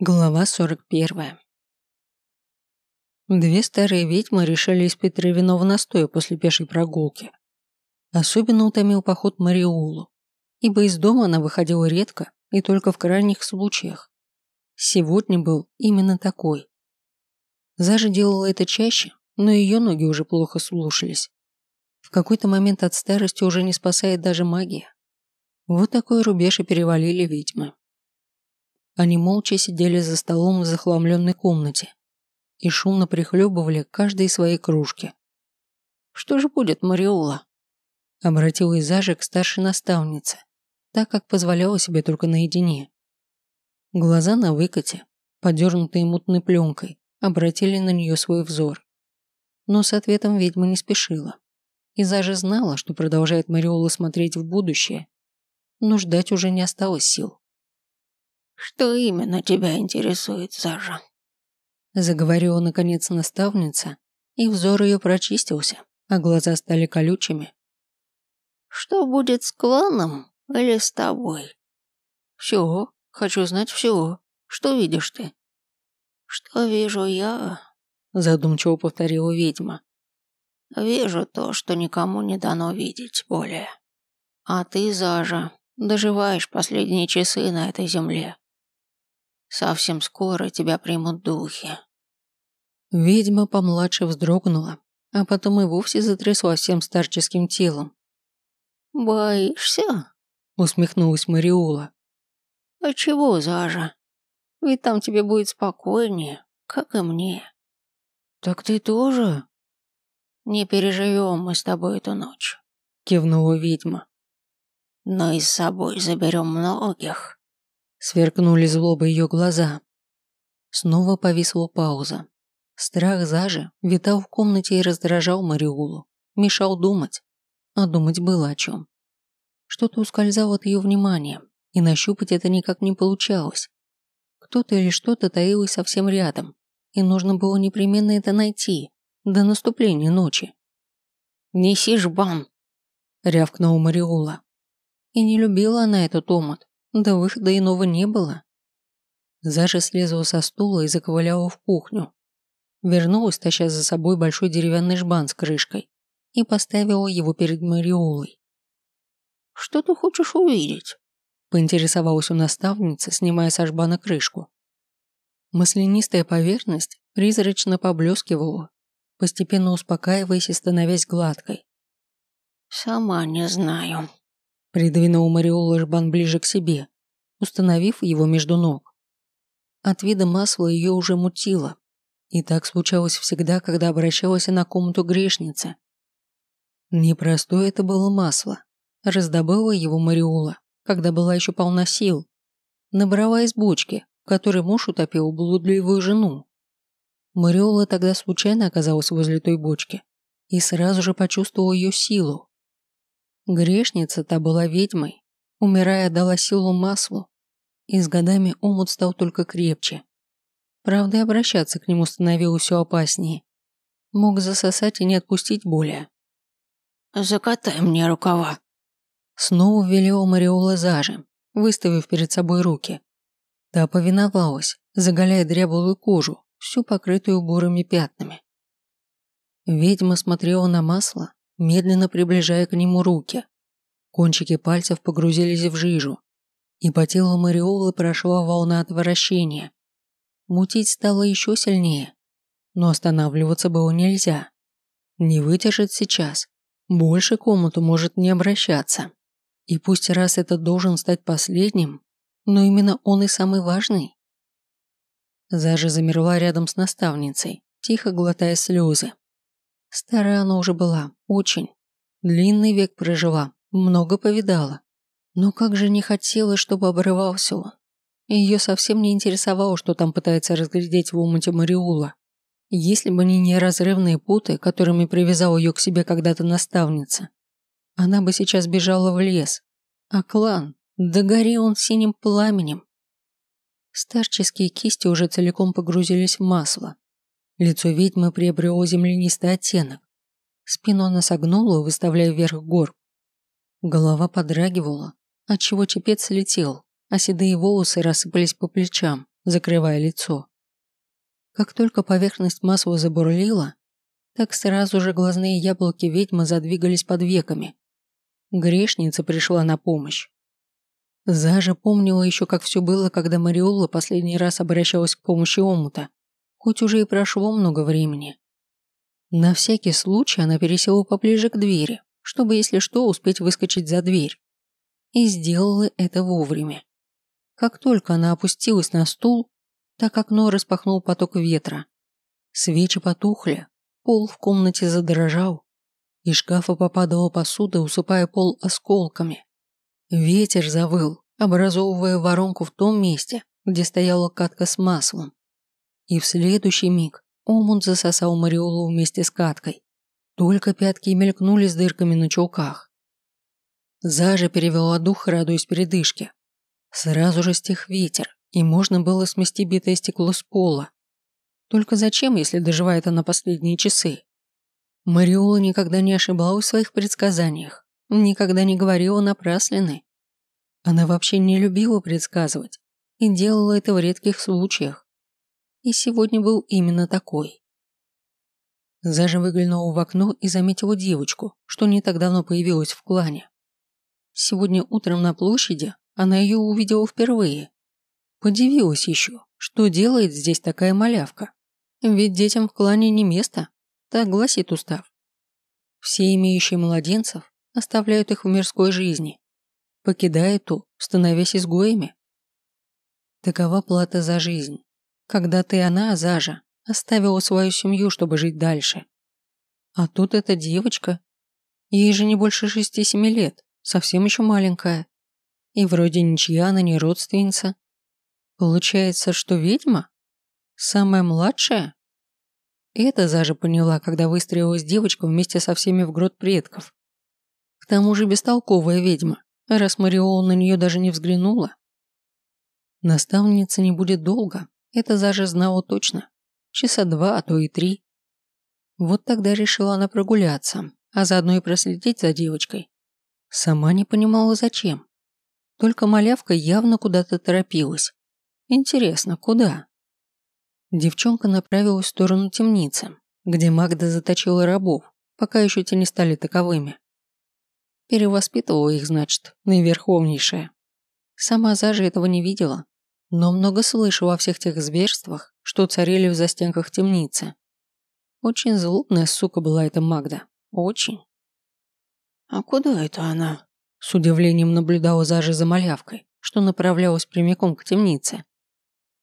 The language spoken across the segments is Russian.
Глава 41. Две старые ведьмы решили испить травяного настоя после пешей прогулки. Особенно утомил поход Мариулу, ибо из дома она выходила редко и только в крайних случаях. Сегодня был именно такой. Зажа делала это чаще, но ее ноги уже плохо слушались. В какой-то момент от старости уже не спасает даже магия. Вот такой рубеж и перевалили ведьмы. Они молча сидели за столом в захламленной комнате и шумно прихлебывали каждой своей кружки. «Что же будет, Мариола?» Обратилась Зажа к старшей наставнице, так как позволяла себе только наедине. Глаза на выкате, подернутые мутной пленкой, обратили на нее свой взор. Но с ответом ведьма не спешила. И Зажа знала, что продолжает Мариола смотреть в будущее, но ждать уже не осталось сил. «Что именно тебя интересует, Сажа?» Заговорила наконец наставница, и взор ее прочистился, а глаза стали колючими. «Что будет с кланом или с тобой?» «Все, хочу знать все. Что видишь ты?» «Что вижу я?» Задумчиво повторила ведьма. «Вижу то, что никому не дано видеть более. А ты, Зажа, доживаешь последние часы на этой земле. Совсем скоро тебя примут духи». Ведьма помладше вздрогнула, а потом и вовсе затряслась всем старческим телом. «Боишься?» – усмехнулась Мариула. «А чего, Зажа? Ведь там тебе будет спокойнее, как и мне». «Так ты тоже?» «Не переживем мы с тобой эту ночь», – кивнула ведьма. «Но и с собой заберем многих». Сверкнули злобы ее глаза. Снова повисла пауза. Страх зажи витал в комнате и раздражал Мариулу. Мешал думать. А думать было о чем. Что-то ускользало от ее внимания, и нащупать это никак не получалось. Кто-то или что-то таилось совсем рядом, и нужно было непременно это найти до наступления ночи. «Неси жбан!» – рявкнула Мариула. И не любила она этот омут. Да выхода иного не было. Зажа слезла со стула и заковыляла в кухню. Вернулась, таща за собой большой деревянный жбан с крышкой, и поставила его перед Мариолой. «Что ты хочешь увидеть?» поинтересовалась у наставницы, снимая со жбана крышку. Маслянистая поверхность призрачно поблескивала, постепенно успокаиваясь и становясь гладкой. «Сама не знаю», Придвинул Мариола жбан ближе к себе, установив его между ног. От вида масла ее уже мутило, и так случалось всегда, когда обращалась на комнату грешницы. Непростое это было масло. Раздобыла его Мариола, когда была еще полна сил. Набрала из бочки, в которой муж утопил блудливую жену. Мариола тогда случайно оказалась возле той бочки и сразу же почувствовала ее силу. Грешница-то была ведьмой, умирая дала силу маслу, и с годами омут стал только крепче. Правда, и обращаться к нему становилось все опаснее. Мог засосать и не отпустить более. «Закатай мне рукава», Снова велела Мариола зажим, выставив перед собой руки. Та повиновалась, заголяя дряблую кожу, всю покрытую бурыми пятнами. Ведьма смотрела на масло, медленно приближая к нему руки. Кончики пальцев погрузились в жижу, и по телу Мариолы прошла волна отвращения. Мутить стало еще сильнее, но останавливаться было нельзя. Не выдержит сейчас, больше к комнату может не обращаться. И пусть раз это должен стать последним, но именно он и самый важный. Зажа замерла рядом с наставницей, тихо глотая слезы. Старая она уже была, очень. Длинный век прожила, много повидала. Но как же не хотела, чтобы обрывался он. Ее совсем не интересовало, что там пытается разглядеть в умуте Мариула. Если бы не неразрывные путы, которыми привязала ее к себе когда-то наставница, она бы сейчас бежала в лес. А клан, да гори он синим пламенем. Старческие кисти уже целиком погрузились в масло, Лицо ведьмы приобрело землянистый оттенок. Спину она согнула, выставляя вверх гор. Голова подрагивала, отчего чепец летел, а седые волосы рассыпались по плечам, закрывая лицо. Как только поверхность массово забурлила, так сразу же глазные яблоки ведьмы задвигались под веками. Грешница пришла на помощь. Зажа помнила еще, как все было, когда Мариола последний раз обращалась к помощи омута, хоть уже и прошло много времени. На всякий случай она пересела поближе к двери, чтобы, если что, успеть выскочить за дверь. И сделала это вовремя. Как только она опустилась на стул, так окно распахнул поток ветра. Свечи потухли, пол в комнате задрожал, из шкафа попадала посуда, усыпая пол осколками. Ветер завыл, образовывая воронку в том месте, где стояла катка с маслом. И в следующий миг омут засосал Мариолу вместе с каткой. Только пятки мелькнули с дырками на чулках. Зажа перевела дух, радуясь передышке. Сразу же стих ветер, и можно было смести битое стекло с пола. Только зачем, если доживает она последние часы? Мариола никогда не ошибалась в своих предсказаниях, никогда не говорила напраслины. Она вообще не любила предсказывать и делала это в редких случаях. И сегодня был именно такой. Зажа выглянула в окно и заметила девочку, что не так давно появилась в клане. Сегодня утром на площади она ее увидела впервые. Подивилась еще, что делает здесь такая малявка. Ведь детям в клане не место, так гласит устав. Все имеющие младенцев оставляют их в мирской жизни, покидая ту, становясь изгоями. Такова плата за жизнь. Когда ты она, Зажа, оставила свою семью, чтобы жить дальше. А тут эта девочка. Ей же не больше шести-семи лет, совсем еще маленькая. И вроде ничья она не родственница. Получается, что ведьма? Самая младшая? Это Зажа поняла, когда выстроилась девочка вместе со всеми в грот предков. К тому же бестолковая ведьма, раз Мариол на нее даже не взглянула. Наставница не будет долго, это Зажа знала точно. Часа два, а то и три. Вот тогда решила она прогуляться, а заодно и проследить за девочкой. Сама не понимала, зачем. Только малявка явно куда-то торопилась. Интересно, куда? Девчонка направилась в сторону темницы, где Магда заточила рабов, пока еще те не стали таковыми. Перевоспитывала их, значит, наиверховнейшая. Сама Зажа этого не видела, но много слышала о всех тех зверствах, что царили в застенках темницы. Очень злобная сука была эта Магда. Очень. «А куда это она?» С удивлением наблюдала Зажа за малявкой, что направлялась прямиком к темнице.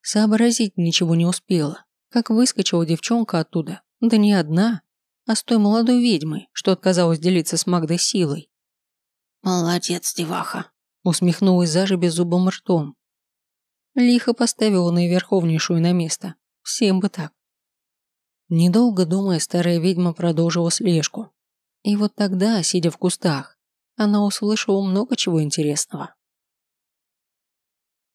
Сообразить ничего не успела, как выскочила девчонка оттуда, да не одна, а с той молодой ведьмой, что отказалась делиться с Магдой силой. «Молодец, деваха», усмехнулась Зажа беззубым ртом. Лихо поставила наиверховнейшую на место. Всем бы так. Недолго думая, старая ведьма продолжила слежку. И вот тогда, сидя в кустах, она услышала много чего интересного.